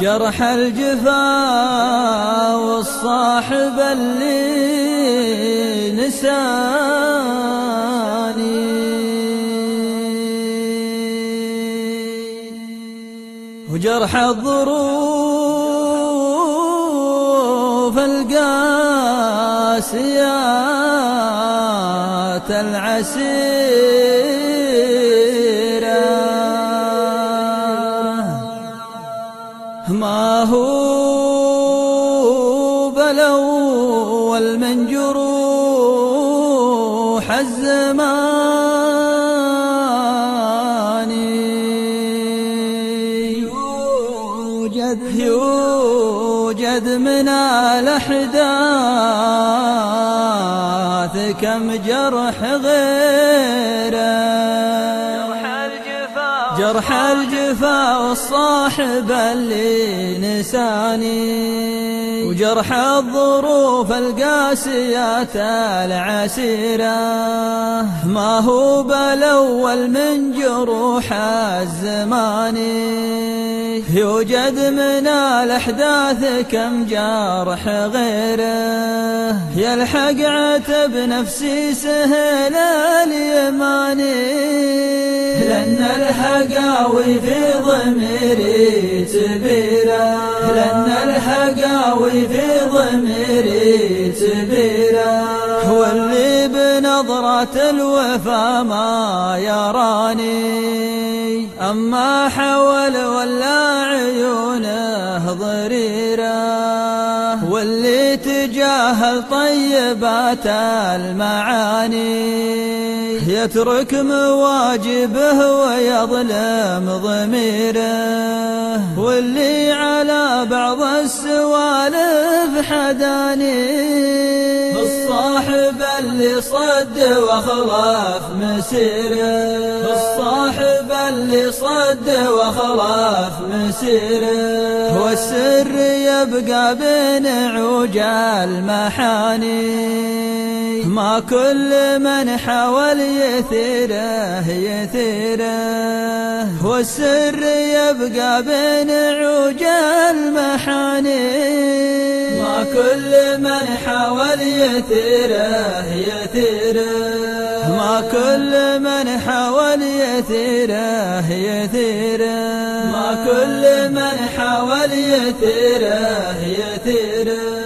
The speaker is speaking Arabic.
جرح الجفا والصاحب اللي نساني. وجرح الظروف القاسيات العسيرة بلول من جروح الزمان يوجد يوجد من الأحداث كم جرح غيره. جرح الجفا والصاحب اللي نساني. وجرح الظروف القاسيات العسيرة. ما هو بالأول من جروح الزمان. يوجد من الأحداث كم جرح غيره. يلحق عتب نفسي سهل اليماني لأن الحقاوي في ضميري تبيرة. لأن الحقاوي في ضميري تبيرة. هو اللي بنظرة الوفا ما يراني. أما حول ولا عيونه ضريرة. واللي تجاهل طيبات المعاني. يترك مواجبه ويظلم ضميره. واللي على بعض السوالف حداني. الصاحب اللي صد وخلاف مسيره. الصاحب اللي صد وخلاف مسيره. والسر يبقى بين عوج المحاني ما كل من حاول يثيره يثيره. والسر يبقى بين عوج المحاني ما كل من حاول يثيره يثيره. ما كل من حاول يثيره يثيره. ما كل من حاول يثيره يثيره.